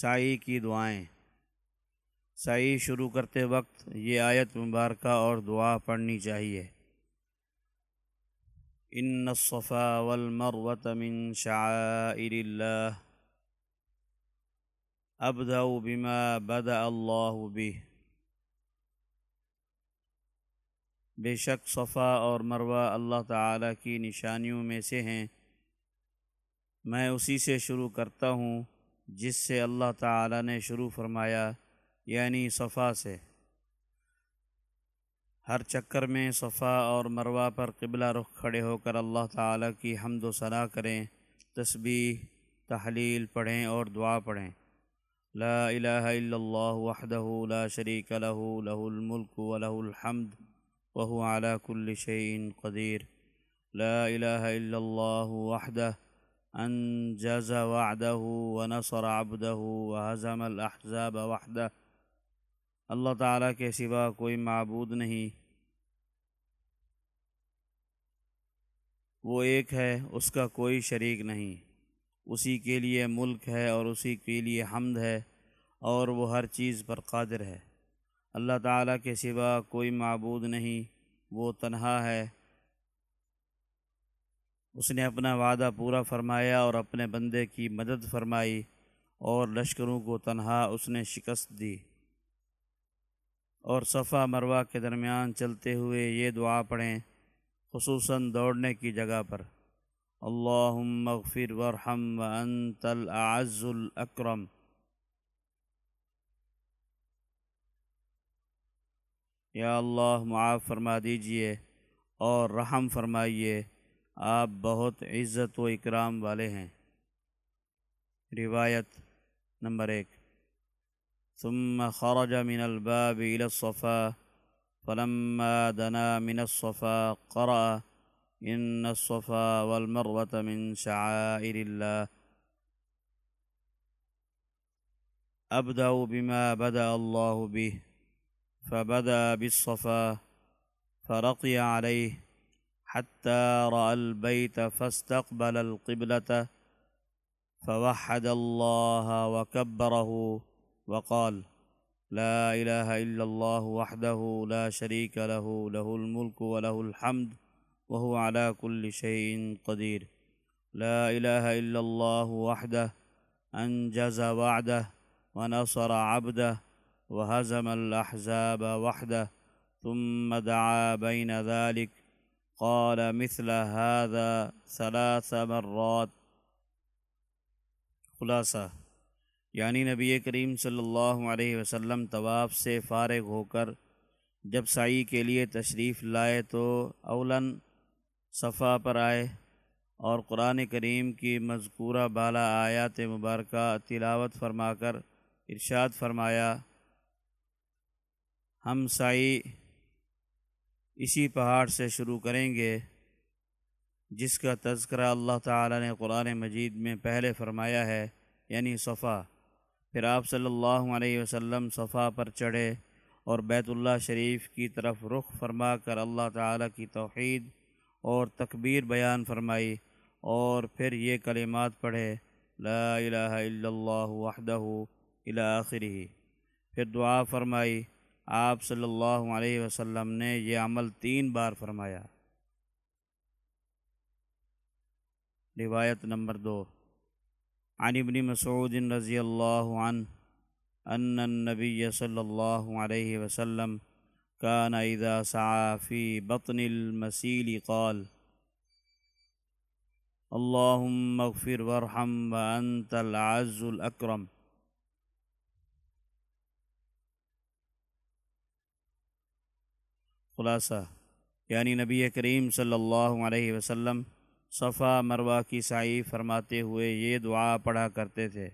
سائی کی دعائیں۔ سائی شروع کرتے وقت یہ آیت مبارکہ اور دعا پڑھنی چاہیے۔ ان الصفا والمروة من شعائر اللہ۔ ابدأ بما بدأ اللہ به۔ بے شک صفا اور مروہ اللہ تعالی کی نشانیوں میں سے ہیں۔ میں اسی سے شروع کرتا ہوں۔ جس سے اللہ تعالی نے شروع فرمایا یعنی صفا سے۔ ہر چکر میں صفا اور مروہ پر قبلہ رخ کھڑے ہو کر اللہ تعالی کی حمد و ثناء کریں، تسبیح، تحلیل پڑھیں اور دعا پڑھیں۔ لا الہ الا اللہ وحدہ لا شریک لہ لہ الملک و لہ الحمد وهو على كل شيء قدير لا إله إلا الله وحده انجز وعده ونصر عبده وهزم الاحزاب وحده. اللہ تعالیٰ کے سوا کوئی معبود نہیں. وہ ایک ہے، اس کا کوئی شریک نہیں. اسی کے لیے ملک ہے اور اسی کے لیے حمد ہے اور وہ ہر چیز پر قادر ہے. اللہ تعالیٰ کے سوا کوئی معبود نہیں، وہ تنہا ہے اس نے اپنا وعدہ پورا فرمایا اور اپنے بندے کی مدد فرمائی اور لشکروں کو تنہا اس نے شکست دی۔ اور صفا مروا کے درمیان چلتے ہوئے یہ دعا پڑھیں، خصوصاً دوڑنے کی جگہ پر۔ اللہ مغفر ورحم وانت الاعز الاکرم۔ یا اللہ معاف فرما دیجیے اور رحم فرمائیے۔ آپ بہت عزت و اکرام والے ہیں۔ روایت نمبر ایک۔ ثم خرج من الباب الى الصفا، فلما دنا من الصفا قرأ ان الصفا والمروة من شعائر الله۔ ابدأ بما بدأ الله به، فبدأ بالصفا، فرقي عليه۔ حتى رأى البيت فاستقبل القبلة، فوحد الله وكبره وقال لا إله إلا الله وحده لا شريك له له الملك وله الحمد، وهو على كل شيء قدير. لا إله إلا الله وحده، أنجز وعده، ونصر عبده، وهزم الأحزاب وحده، ثم دعا بين ذلك قال مثل هذا ثلاث مرات. خلاصہ یعنی نبی کریم صلی اللہ علیہ وسلم طواف سے فارغ ہو کر جب سائی کے لیے تشریف لائے تو اولن صفا پر آئے اور قرآن کریم کی مذکورہ بالا آیات مبارکہ تلاوت فرما کر ارشاد فرمایا، ہم سائی اسی پہاڑ سے شروع کریں گے، جس کا تذکرہ اللہ تعالی نے قرآن مجید میں پہلے فرمایا ہے یعنی صفا۔ پھر آپ صلی اللہ علیہ وسلم صفا پر چڑھے اور بیت اللہ شریف کی طرف رخ فرما کر اللہ تعالی کی توحید اور تکبیر بیان فرمائی اور پھر یہ کلمات پڑھے، لا الہ الا اللہ وحدہ الى آخری پھر دعا فرمائی آپ صلی اللہ علیہ وسلم نے یہ عمل تین بار فرمایا۔ روایت نمبر دو۔ عن ابن مسعود رضی اللہ عنہ ان النبی صلی اللہ علیہ وسلم كان اذا سعى في بطن المسيل قال اللهم اغفر وارحم وانت العز الاكرم خلاصہ یعنی نبی کریم صلی اللہ علیہ وسلم، صفا، مروہ کی سائی فرماتے ہوئے یہ دعا پڑھا کرتے تھے۔